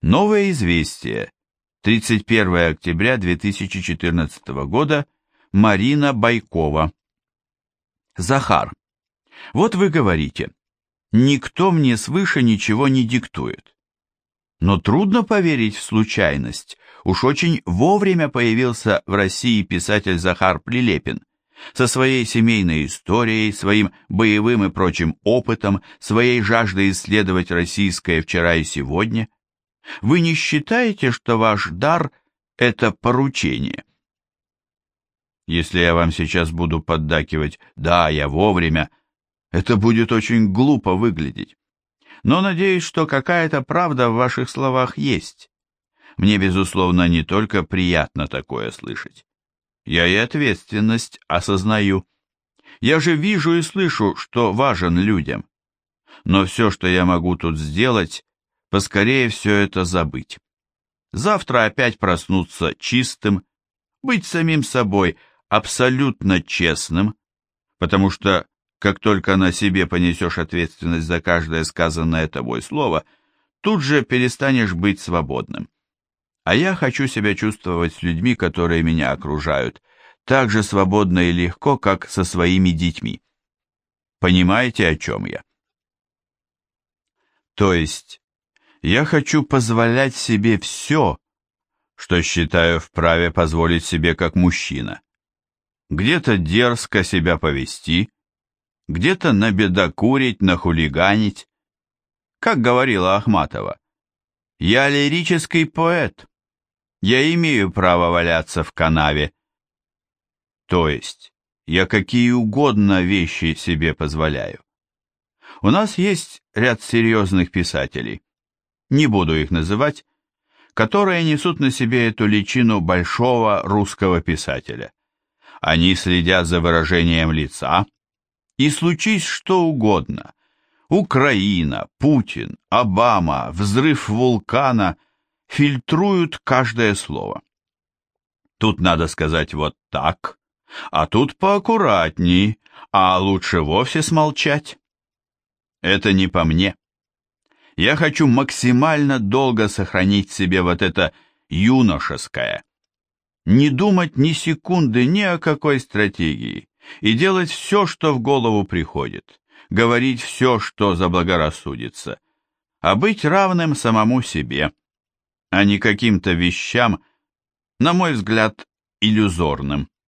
Новое известие. 31 октября 2014 года. Марина Байкова. Захар. Вот вы говорите, никто мне свыше ничего не диктует. Но трудно поверить в случайность. Уж очень вовремя появился в России писатель Захар Прилепин со своей семейной историей, своим боевым и прочим опытом, своей жаждой исследовать российское вчера и сегодня – вы не считаете, что ваш дар – это поручение? Если я вам сейчас буду поддакивать «да, я вовремя», это будет очень глупо выглядеть. Но надеюсь, что какая-то правда в ваших словах есть. Мне, безусловно, не только приятно такое слышать. Я и ответственность осознаю. Я же вижу и слышу, что важен людям. Но все, что я могу тут сделать, поскорее все это забыть. Завтра опять проснуться чистым, быть самим собой абсолютно честным, потому что как только на себе понесешь ответственность за каждое сказанное тобой слово, тут же перестанешь быть свободным. А я хочу себя чувствовать с людьми, которые меня окружают, так же свободно и легко, как со своими детьми. Понимаете, о чем я? То есть, я хочу позволять себе все, что считаю вправе позволить себе как мужчина. Где-то дерзко себя повести, где-то набедокурить, нахулиганить. Как говорила Ахматова, я лирический поэт, я имею право валяться в канаве. То есть, я какие угодно вещи себе позволяю. У нас есть ряд серьезных писателей, не буду их называть, которые несут на себе эту личину большого русского писателя. Они следят за выражением лица, и случись что угодно, Украина, Путин, Обама, взрыв вулкана фильтруют каждое слово. Тут надо сказать вот так, а тут поаккуратней, а лучше вовсе смолчать. Это не по мне. Я хочу максимально долго сохранить себе вот это юношеское. Не думать ни секунды ни о какой стратегии и делать все, что в голову приходит, говорить все, что заблагорассудится, а быть равным самому себе, а не каким-то вещам, на мой взгляд, иллюзорным.